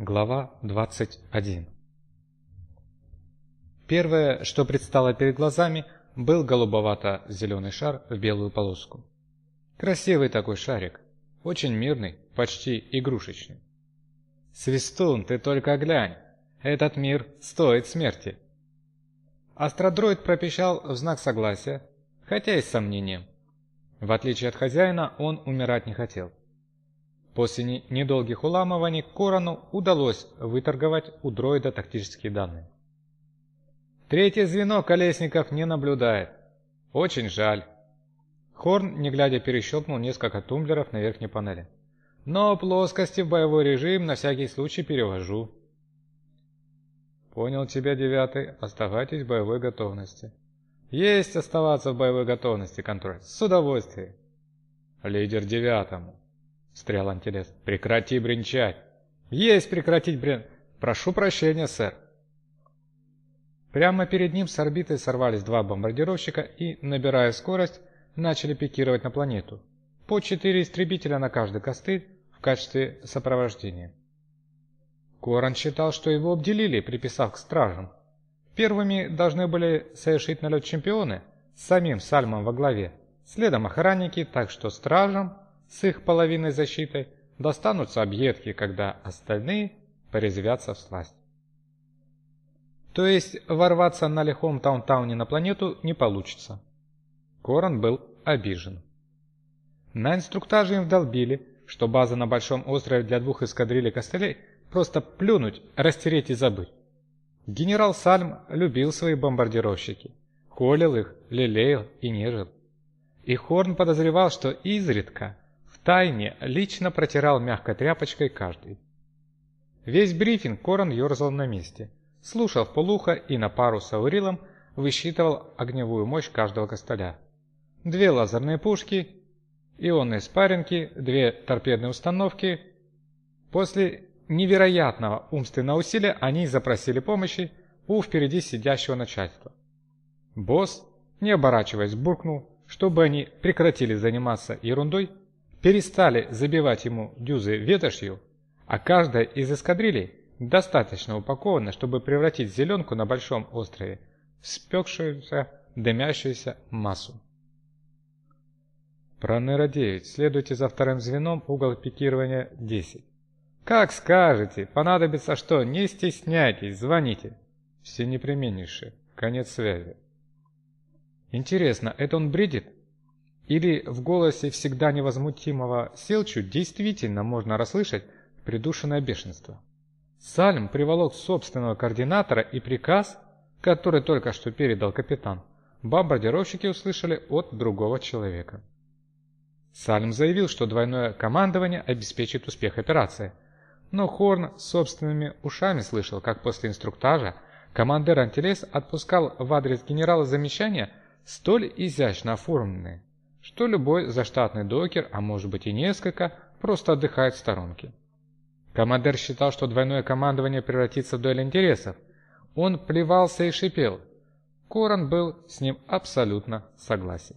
Глава 21 Первое, что предстало перед глазами, был голубовато-зеленый шар в белую полоску. Красивый такой шарик, очень мирный, почти игрушечный. «Свистун, ты только глянь! Этот мир стоит смерти!» Астродроид пропищал в знак согласия, хотя и с сомнением. В отличие от хозяина, он умирать не хотел. После недолгих уламываний Корану удалось выторговать у дроида тактические данные. Третье звено Колесников не наблюдает. Очень жаль. Хорн, не глядя, перещелкнул несколько тумблеров на верхней панели. Но плоскости в боевой режим на всякий случай перевожу. Понял тебя, девятый. Оставайтесь в боевой готовности. Есть оставаться в боевой готовности, контроль. С удовольствием. Лидер девятому. Встрял антилес. Прекрати бренчать. Есть прекратить брен... Прошу прощения, сэр. Прямо перед ним с орбиты сорвались два бомбардировщика и, набирая скорость, начали пикировать на планету. По четыре истребителя на каждый костыль в качестве сопровождения. Коран считал, что его обделили, приписав к стражам. Первыми должны были совершить налет чемпионы с самим Сальмом во главе, следом охранники, так что стражам с их половиной защитой достанутся объедки, когда остальные порезвятся в сласть. То есть ворваться на лихом Таунтауне на планету не получится. Коран был обижен. На инструктаже им вдолбили, что база на Большом острове для двух эскадрилей костылей просто плюнуть, растереть и забыть. Генерал Сальм любил свои бомбардировщики, холил их, лелеял и нежил. И Хорн подозревал, что изредка Тайне лично протирал мягкой тряпочкой каждый. Весь брифинг Коран ерзал на месте, слушал в полухо и на пару с Аурилом высчитывал огневую мощь каждого костыля. Две лазерные пушки, ионные спарринги, две торпедные установки. После невероятного умственного усилия они запросили помощи у впереди сидящего начальства. Босс, не оборачиваясь, буркнул, чтобы они прекратили заниматься ерундой перестали забивать ему дюзы ветошью, а каждая из эскадрилей достаточно упакована, чтобы превратить зеленку на большом острове в спекшуюся, дымящуюся массу. Проныра 9, следуйте за вторым звеном, угол пикирования 10. Как скажете, понадобится что, не стесняйтесь, звоните. Все непременнейшие, конец связи. Интересно, это он бредит? Или в голосе всегда невозмутимого Селчу действительно можно расслышать придушенное бешенство. Сальм приволок собственного координатора и приказ, который только что передал капитан, бомбардировщики услышали от другого человека. Сальм заявил, что двойное командование обеспечит успех операции, но Хорн собственными ушами слышал, как после инструктажа командир Антилес отпускал в адрес генерала замечания столь изящно оформленные, что любой заштатный докер, а может быть и несколько, просто отдыхает в сторонке. Командир считал, что двойное командование превратится в дуэль интересов. Он плевался и шипел. Коран был с ним абсолютно согласен.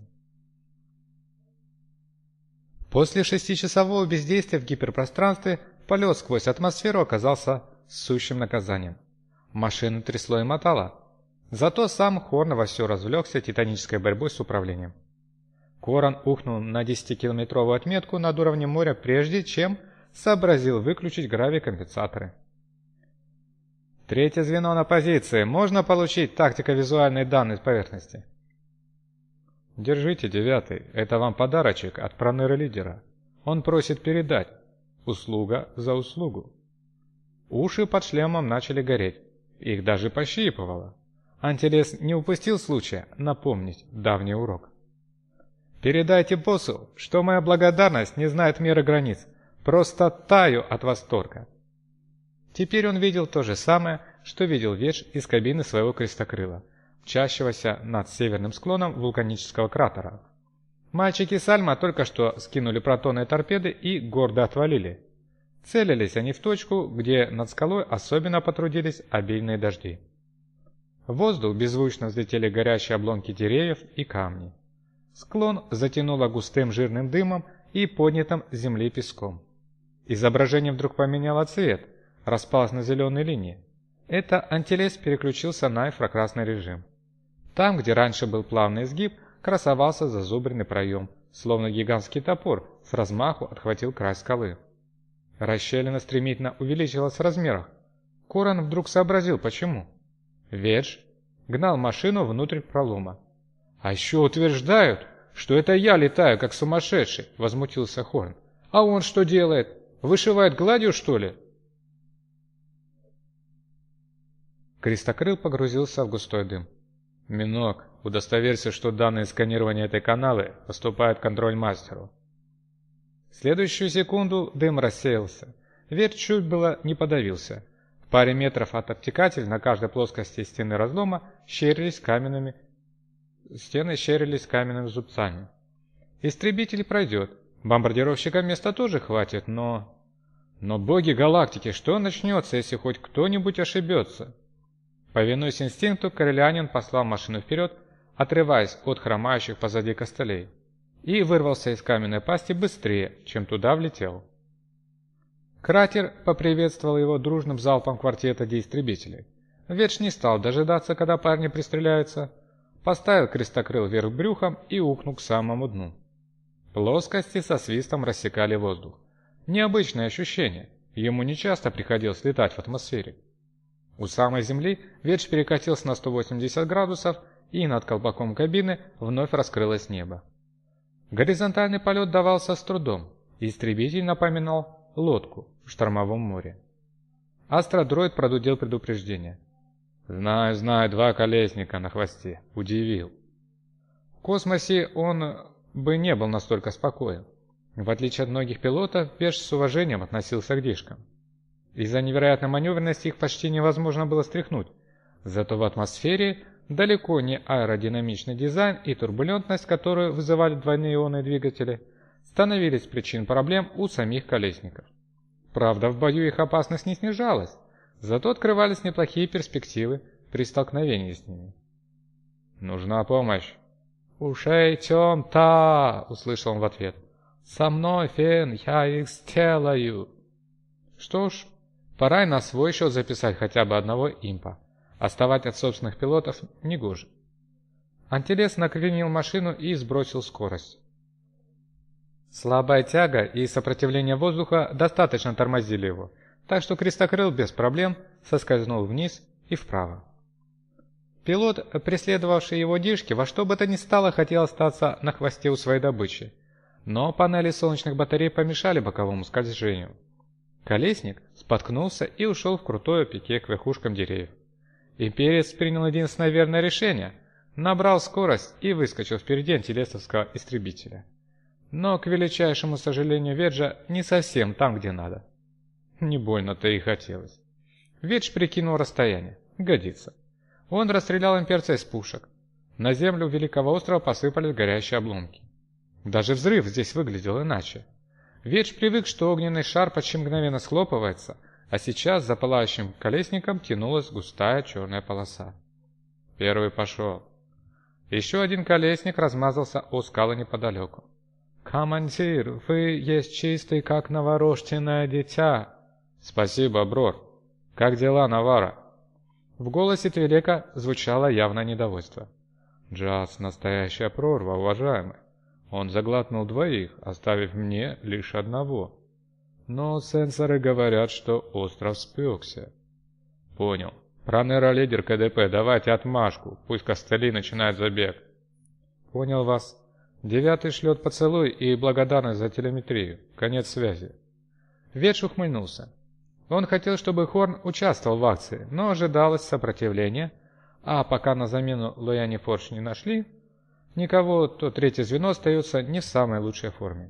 После шестичасового бездействия в гиперпространстве полет сквозь атмосферу оказался сущим наказанием. Машину трясло и мотало. Зато сам Хорн во все развлекся титанической борьбой с управлением. Коран ухнул на 10-километровую отметку над уровнем моря, прежде чем сообразил выключить гравикомпенсаторы. Третье звено на позиции. Можно получить тактико-визуальные данные с поверхности? Держите, девятый. Это вам подарочек от пронера-лидера. Он просит передать. Услуга за услугу. Уши под шлемом начали гореть. Их даже пощипывало. Антилес не упустил случая напомнить давний урок. Передайте боссу, что моя благодарность не знает меры границ. Просто таю от восторга. Теперь он видел то же самое, что видел Ведж из кабины своего крестокрыла, мчащегося над северным склоном вулканического кратера. Мальчики Сальма только что скинули протонные торпеды и гордо отвалили. Целились они в точку, где над скалой особенно потрудились обильные дожди. В воздух беззвучно взлетели горящие обломки деревьев и камни. Склон затянуло густым жирным дымом и поднятым с земли песком. Изображение вдруг поменяло цвет, распалась на зеленой линии. Это антилес переключился на инфракрасный режим. Там, где раньше был плавный изгиб, красовался зазубренный проем, словно гигантский топор с размаху отхватил край скалы. Расщелина стремительно увеличилась в размерах. Коран вдруг сообразил, почему. Ведж гнал машину внутрь пролома. «А еще утверждают, что это я летаю, как сумасшедший», — возмутился Хорн. «А он что делает? Вышивает гладью, что ли?» Крестокрыл погрузился в густой дым. «Минок, удостоверься, что данные сканирования этой канавы поступают контроль-мастеру». В следующую секунду дым рассеялся. Верь чуть было не подавился. В паре метров от обтекателя на каждой плоскости стены разлома щерились каменными стены щерились каменными зубцами. Истребитель пройдет. Бомбардировщика места тоже хватит, но... Но боги галактики, что начнется, если хоть кто-нибудь ошибется? Повинуясь инстинкту, коррелянин послал машину вперед, отрываясь от хромающих позади костылей, и вырвался из каменной пасти быстрее, чем туда влетел. Кратер поприветствовал его дружным залпом квартета деистребителей. Ветш не стал дожидаться, когда парни пристреляются, поставил крестокрыл вверх брюхом и ухнул к самому дну. Плоскости со свистом рассекали воздух. Необычное ощущение, ему нечасто приходилось летать в атмосфере. У самой земли ветвь перекатился на 180 градусов, и над колпаком кабины вновь раскрылось небо. Горизонтальный полет давался с трудом, истребитель напоминал лодку в штормовом море. Астродроид продудел предупреждение. Знаю, знаю, два колесника на хвосте. Удивил. В космосе он бы не был настолько спокоен. В отличие от многих пилотов, Пеш с уважением относился к дишкам. Из-за невероятной маневренности их почти невозможно было стряхнуть. Зато в атмосфере далеко не аэродинамичный дизайн и турбулентность, которую вызывали двойные ионные двигатели, становились причин проблем у самих колесников. Правда, в бою их опасность не снижалась. Зато открывались неплохие перспективы при столкновении с ними. «Нужна помощь!» «Ушей тем-та!» — услышал он в ответ. «Со мной, Фен, я их сделаю!» Что ж, пора и на свой счет записать хотя бы одного импа. Оставать от собственных пилотов не гоже. Антилес накренил машину и сбросил скорость. Слабая тяга и сопротивление воздуха достаточно тормозили его, так что крестокрыл без проблем соскользнул вниз и вправо. Пилот, преследовавший его дишки, во что бы то ни стало хотел остаться на хвосте у своей добычи, но панели солнечных батарей помешали боковому скольжению. Колесник споткнулся и ушел в крутое пике к верхушкам деревьев. Имперец принял единственное верное решение, набрал скорость и выскочил впереди антилесовского истребителя. Но, к величайшему сожалению Веджа, не совсем там, где надо. Не больно-то и хотелось. Ведж прикинул расстояние. Годится. Он расстрелял имперца из пушек. На землю Великого острова посыпались горящие обломки. Даже взрыв здесь выглядел иначе. Ведж привык, что огненный шар почти мгновенно схлопывается, а сейчас за пылающим колесником тянулась густая черная полоса. Первый пошел. Еще один колесник размазался о скалы неподалеку. «Командир, вы есть чистый, как новорожденное дитя!» «Спасибо, Брор. Как дела, Навара?» В голосе Твилека звучало явное недовольство. «Джаз — настоящая прорва, уважаемый. Он заглотнул двоих, оставив мне лишь одного. Но сенсоры говорят, что остров спекся». «Понял. Пронера лидер КДП, давайте отмашку, пусть Костели начинает забег». «Понял вас. Девятый шлет поцелуй и благодарность за телеметрию. Конец связи». Ветш ухмыльнулся. Он хотел, чтобы Хорн участвовал в акции, но ожидалось сопротивление, а пока на замену Лояне Форш не нашли, никого, то третье звено остается не в самой лучшей форме.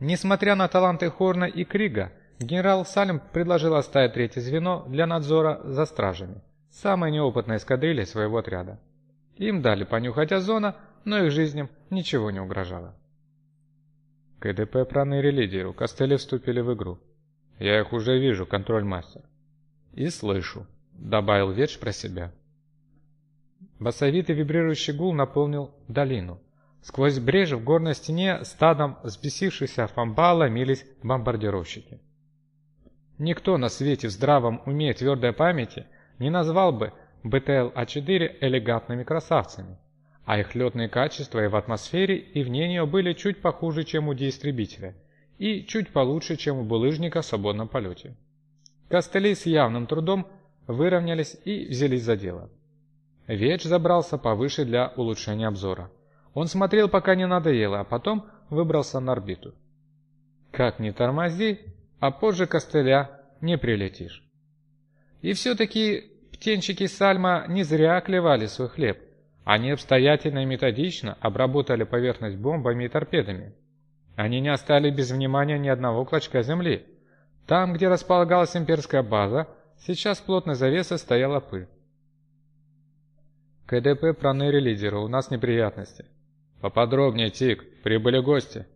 Несмотря на таланты Хорна и Крига, генерал Салем предложил оставить третье звено для надзора за стражами, самой неопытной эскадрильи своего отряда. Им дали понюхать озона, но их жизням ничего не угрожало. КДП проныри лидеру, Костели вступили в игру. Я их уже вижу, контроль-мастер. И слышу, добавил Ветш про себя. Басовитый вибрирующий гул наполнил долину. Сквозь брешь в горной стене стадом взбесившихся фамба ломились бомбардировщики. Никто на свете в здравом уме и твердой памяти не назвал бы БТЛ-А4 элегантными красавцами, а их летные качества и в атмосфере, и вне нее были чуть похуже, чем у деистребителя, и чуть получше, чем у булыжника в свободном полете. Костыли с явным трудом выровнялись и взялись за дело. Веч забрался повыше для улучшения обзора. Он смотрел, пока не надоело, а потом выбрался на орбиту. Как ни тормози, а позже костыля не прилетишь. И все-таки птенчики Сальма не зря клевали свой хлеб. Они обстоятельно и методично обработали поверхность бомбами и торпедами. Они не оставили без внимания ни одного клочка земли. Там, где располагалась имперская база, сейчас плотной завесой стояла пыль. КДП проныри лидера, у нас неприятности. Поподробнее, Тик, прибыли гости.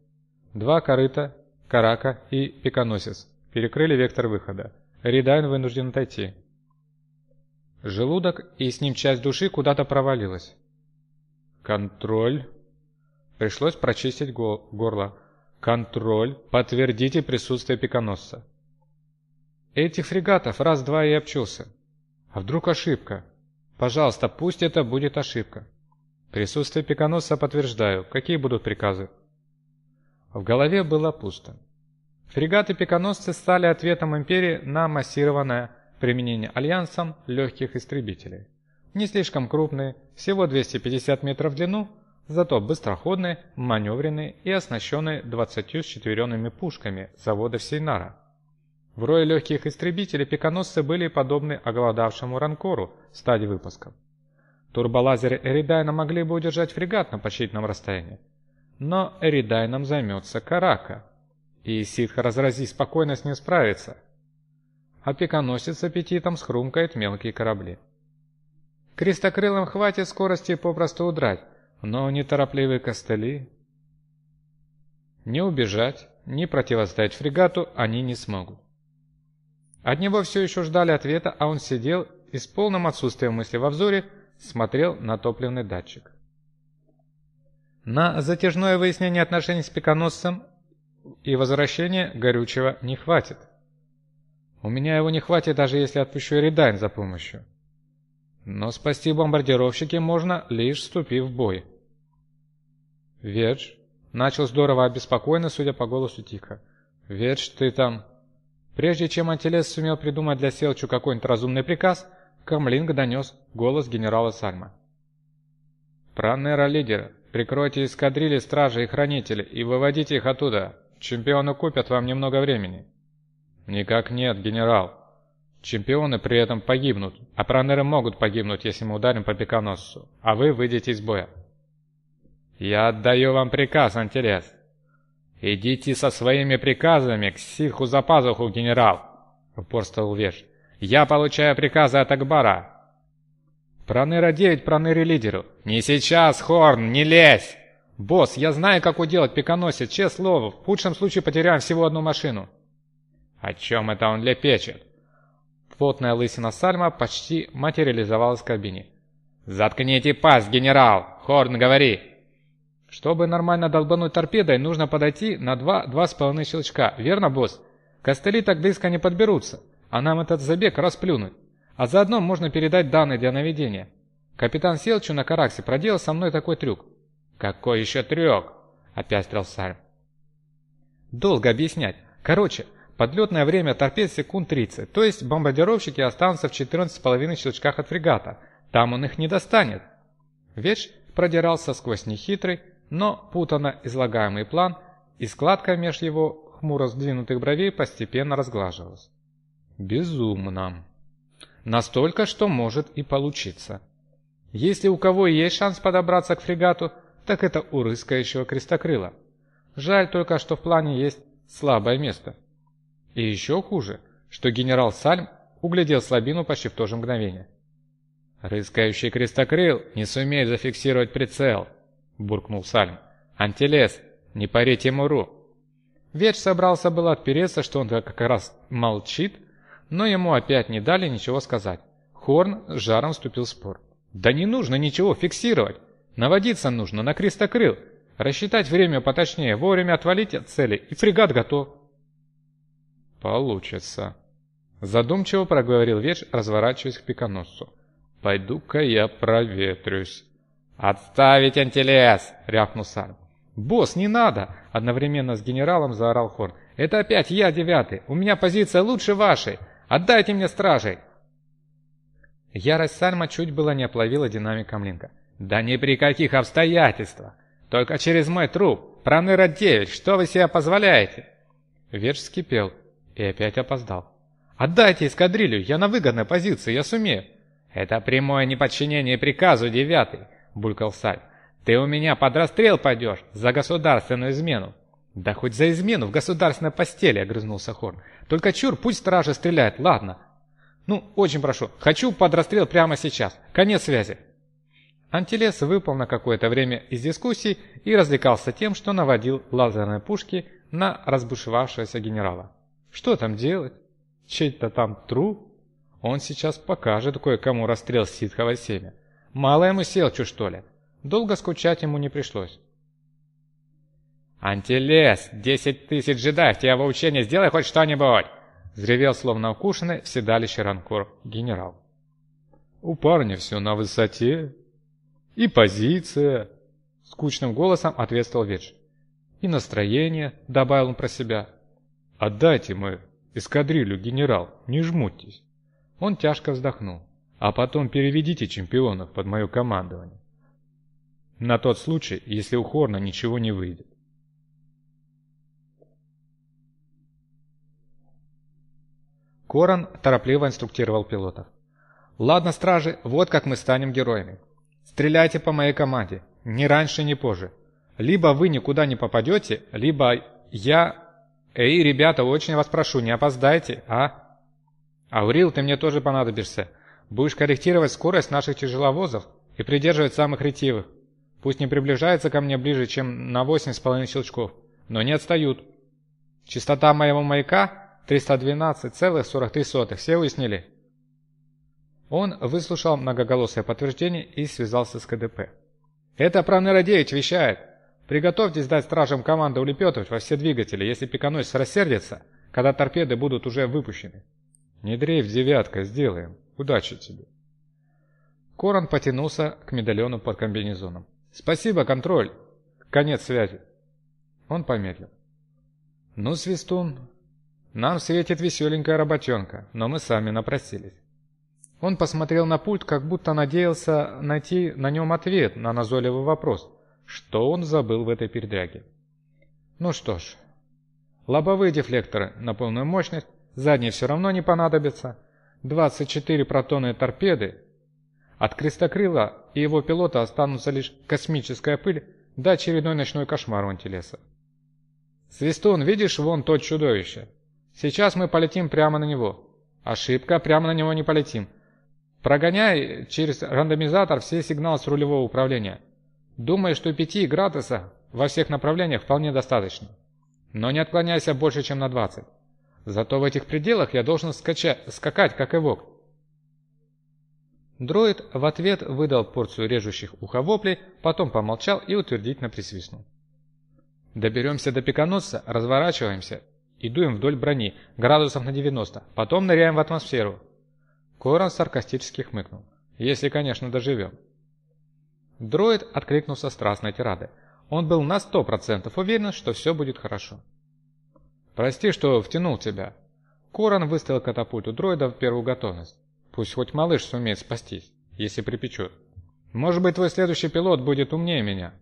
Два корыта, карака и пиконосец. Перекрыли вектор выхода. Ридайн вынужден отойти. Желудок и с ним часть души куда-то провалилась. Контроль. Пришлось прочистить горло. Контроль. Подтвердите присутствие пиконосца. Этих фрегатов раз-два и обчелся. А вдруг ошибка? Пожалуйста, пусть это будет ошибка. Присутствие пиконосца подтверждаю. Какие будут приказы? В голове было пусто. Фрегаты-пиконосцы стали ответом империи на массированное применение альянсом легких истребителей. Не слишком крупные, всего 250 метров в длину, зато быстроходные, маневренные и оснащенные 24 пушками завода Сейнара. В рое легких истребителей пиконосцы были подобны оголодавшему ранкору в стадии выпуска. Турболазеры Эридайна могли бы удержать фрегат на почтительном расстоянии. Но Эридайном займется Карака, и ситха разрази спокойно с ним справится. А пиконосец с аппетитом схрумкает мелкие корабли. Крестокрылым хватит скорости попросту удрать, но неторопливые костыли... Не убежать, ни противостоять фрегату они не смогут. От него все еще ждали ответа, а он сидел и с полным отсутствием мысли во взоре смотрел на топливный датчик. На затяжное выяснение отношений с пиконосцем и возвращение горючего не хватит. У меня его не хватит, даже если отпущу Эридайн за помощью. Но спасти бомбардировщики можно, лишь вступив в бой. Ведж начал здорово обеспокоенно, судя по голосу тихо. Ведж, ты там... Прежде чем Антилес сумел придумать для Селчу какой-нибудь разумный приказ, Камлинг донес голос генерала Сальма. «Пронера лидер, прикройте эскадрильи стражи и хранители и выводите их оттуда. Чемпионы купят вам немного времени». «Никак нет, генерал. Чемпионы при этом погибнут, а пронеры могут погибнуть, если мы ударим по пиконосцу, а вы выйдете из боя». «Я отдаю вам приказ, Антилес. «Идите со своими приказами к ситху за пазуху, генерал!» — упорствовал Веш. «Я получаю приказы от Акбара!» «Проныра 9, проныре лидеру!» «Не сейчас, Хорн, не лезь!» «Босс, я знаю, как уделать пиконосец, честное слово, в худшем случае потеряем всего одну машину». «О чем это он лепечет?» Плотная лысина Сальма почти материализовалась в кабине. «Заткните пасть, генерал! Хорн, говори!» Чтобы нормально долбануть торпедой, нужно подойти на 2-2,5 щелчка, верно, босс? Костыли так близко не подберутся, а нам этот забег расплюнуть. А заодно можно передать данные для наведения. Капитан Селчу на Караксе проделал со мной такой трюк. «Какой еще трюк?» – опять стрел Сарм. «Долго объяснять. Короче, подлетное время торпед секунд 30, то есть бомбардировщики останутся в 14,5 щелчках от фрегата. Там он их не достанет». Веч продирался сквозь нехитрый, но путанно излагаемый план, и складка меж его хмуро сдвинутых бровей постепенно разглаживалась. Безумно. Настолько, что может и получиться. Если у кого есть шанс подобраться к фрегату, так это у рыскающего крестокрыла. Жаль только, что в плане есть слабое место. И еще хуже, что генерал Сальм углядел слабину почти в то же мгновение. «Рыскающий крестокрыл не сумеет зафиксировать прицел», — буркнул Сальм. «Антилес, не парите муру!» Веч собрался было отпереться, что он как раз молчит, но ему опять не дали ничего сказать. Хорн с жаром вступил в спор. «Да не нужно ничего фиксировать. Наводиться нужно на крестокрыл, рассчитать время поточнее, вовремя отвалить от цели, и фрегат готов». «Получится», Задумчиво проговорил Ведж, разворачиваясь к пиконосцу. «Пойду-ка я проветрюсь». «Отставить антилес!» — рявкнул Сарм. «Босс, не надо!» — одновременно с генералом заорал Хорн. «Это опять я девятый! У меня позиция лучше вашей! Отдайте мне стражей!» Ярость Сальма чуть было не оплавила динамик Камлинка. «Да ни при каких обстоятельствах! Только через мой труп! Проныра-9, что вы себе позволяете?» Верш вскипел и опять опоздал. «Отдайте эскадрилью, я на выгодной позиции, я сумею!» «Это прямое неподчинение приказу, девятый!» — булькал Саль. «Ты у меня под расстрел пойдешь за государственную измену!» «Да хоть за измену в государственной постели!» — огрызнулся Хорн. «Только чур, пусть стражи стреляет, ладно!» «Ну, очень прошу, хочу под расстрел прямо сейчас! Конец связи!» Антилес выпал на какое-то время из дискуссий и развлекался тем, что наводил лазерные пушки на разбушевавшегося генерала. Что там делать? Чей-то там труп? Он сейчас покажет кое-кому расстрел ситховое семя. Мало ему селчу, что ли? Долго скучать ему не пришлось. «Антилес! Десять тысяч джедаев! Тебя в учение сделай хоть что-нибудь!» Взревел, словно укушенный, в седалище ранкор генерал. «У парня все на высоте. И позиция!» Скучным голосом ответствовал Ведж. «И настроение», — добавил он про себя. «Отдайте мы эскадрилью, генерал, не жмутесь». Он тяжко вздохнул. «А потом переведите чемпионов под мое командование. На тот случай, если у Хорна ничего не выйдет. Коран торопливо инструктировал пилотов. «Ладно, стражи, вот как мы станем героями. Стреляйте по моей команде, ни раньше, ни позже. Либо вы никуда не попадете, либо я... Эй, ребята, очень вас прошу, не опоздайте, а? Аурил, ты мне тоже понадобишься. Будешь корректировать скорость наших тяжеловозов и придерживать самых ретивых. Пусть не приближаются ко мне ближе, чем на восемь с половиной щелчков, но не отстают. Частота моего маяка 312,43. Все уяснили? Он выслушал многоголосое подтверждение и связался с КДП. «Это Проныра-9 вещает. Приготовьтесь дать стражам команду улепетывать во все двигатели, если пиканось рассердится, когда торпеды будут уже выпущены». «Не дрейф, девятка, сделаем. Удачи тебе». Корон потянулся к медальону под комбинезоном. «Спасибо, контроль. Конец связи». Он помедлил. «Ну, Свистун, нам светит веселенькая работенка, но мы сами напросились». Он посмотрел на пульт, как будто надеялся найти на нем ответ на назойливый вопрос, что он забыл в этой передряге. Ну что ж, лобовые дефлекторы на полную мощность, задние все равно не понадобятся, 24 протонные торпеды от крестокрыла и его пилота останутся лишь космическая пыль да очередной ночной кошмар у антилеса. «Свистун, видишь вон то чудовище? Сейчас мы полетим прямо на него». «Ошибка, прямо на него не полетим. Прогоняй через рандомизатор все сигналы с рулевого управления. Думаю, что 5 градусов во всех направлениях вполне достаточно. Но не отклоняйся больше, чем на 20. Зато в этих пределах я должен скачать, скакать, как и вок. Дроид в ответ выдал порцию режущих уховоплей, потом помолчал и утвердительно присвистнул. Доберемся до пиконосца, разворачиваемся и дуем вдоль брони, градусов на 90, потом ныряем в атмосферу. Корон саркастически хмыкнул. Если, конечно, доживем. Дроид откликнулся страстной тирадой. Он был на сто процентов уверен, что все будет хорошо. «Прости, что втянул тебя». Корон выставил катапульту дроида в первую готовность. Пусть хоть малыш сумеет спастись, если припечет. Может быть, твой следующий пилот будет умнее меня.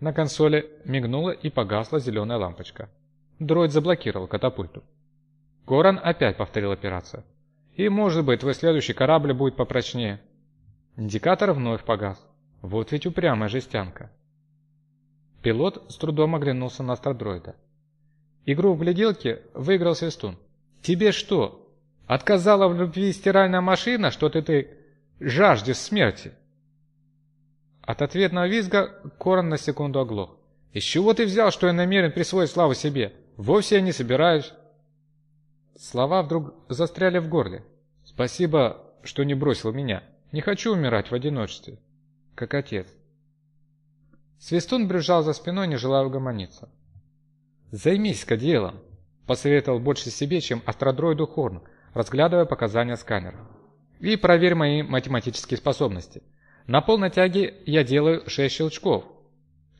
На консоли мигнула и погасла зеленая лампочка. Дроид заблокировал катапульту. Корон опять повторил операцию. И, может быть, твой следующий корабль будет попрочнее. Индикатор вновь погас. Вот ведь упрямая жестянка. Пилот с трудом оглянулся на астrodроида. Игру в гляделке выиграл Свистун. «Тебе что, Отказала в любви стиральная машина, что ты ты жаждешь смерти. От ответного визга Корон на секунду оглох. «Из чего ты взял, что я намерен присвоить славу себе? Вовсе я не собираюсь». Слова вдруг застряли в горле. «Спасибо, что не бросил меня. Не хочу умирать в одиночестве, как отец». Свистун брюзжал за спиной, не желая угомониться. «Займись-ка делом», — посоветовал больше себе, чем астродроиду Хорн, разглядывая показания сканера. «И проверь мои математические способности. На полной тяге я делаю 6 щелчков,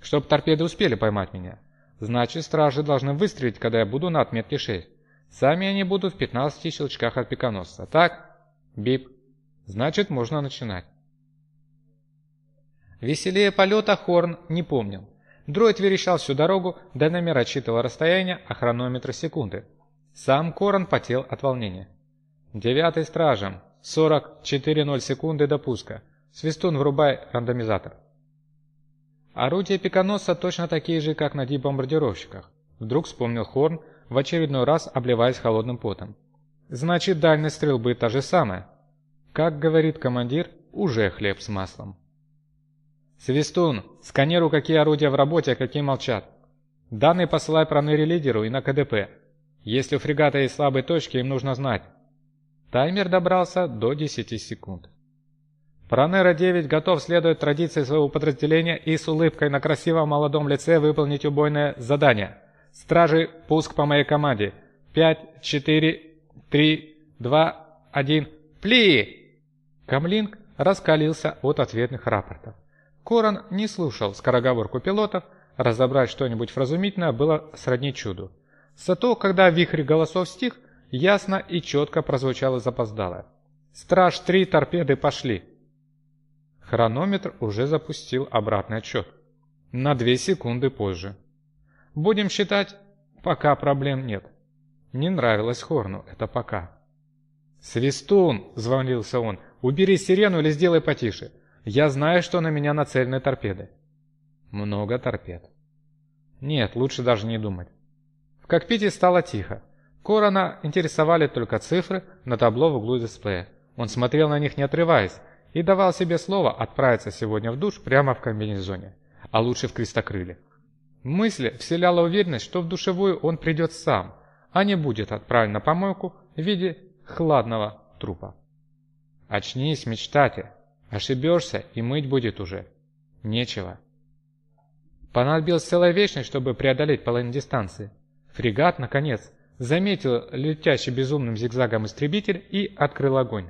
чтобы торпеды успели поймать меня. Значит, стражи должны выстрелить, когда я буду на отметке 6. Сами они будут в 15 щелчках от пиконосца. Так? Бип. Значит, можно начинать. Веселее полета Хорн не помнил. Дроид верещал всю дорогу, динамер отсчитывал расстояние, а хронометр секунды. Сам Корн потел от волнения. «Девятый стражем. 44.0 секунды до пуска. Свистун, врубай рандомизатор». Орудия пиконоса точно такие же, как на ди-бомбардировщиках. Вдруг вспомнил Хорн, в очередной раз обливаясь холодным потом. Значит, дальность стрельбы та же самая. Как говорит командир, уже хлеб с маслом. «Свистун, сканируй, какие орудия в работе, а какие молчат. Данные посылай пронери-лидеру и на КДП. Если у фрегата есть слабые точки, им нужно знать». Таймер добрался до 10 секунд. Пронера-9 готов следовать традиции своего подразделения и с улыбкой на красивом молодом лице выполнить убойное задание. Стражи, пуск по моей команде. 5, 4, 3, 2, 1, пли! Камлинг раскалился от ответных рапортов. Корон не слушал скороговорку пилотов, разобрать что-нибудь вразумительное было сродни чуду. Зато, когда вихрь голосов стих, ясно и четко прозвучало запоздало. «Страж, три торпеды пошли!» Хронометр уже запустил обратный отчет. На две секунды позже. Будем считать, пока проблем нет. Не нравилось Хорну это пока. «Свистун!» – звонился он. «Убери сирену или сделай потише. Я знаю, что на меня нацелены торпеды. Много торпед. Нет, лучше даже не думать. В кокпите стало тихо. Корона интересовали только цифры на табло в углу дисплея. Он смотрел на них не отрываясь и давал себе слово отправиться сегодня в душ прямо в комбинезоне, а лучше в крестокрыле. Мысль вселяла уверенность, что в душевую он придет сам, а не будет отправлен на помойку в виде хладного трупа. «Очнись, мечтатель!» Ошибешься, и мыть будет уже. Нечего. Понадобилась целая вечность, чтобы преодолеть половину дистанции. Фрегат, наконец, заметил летящий безумным зигзагом истребитель и открыл огонь.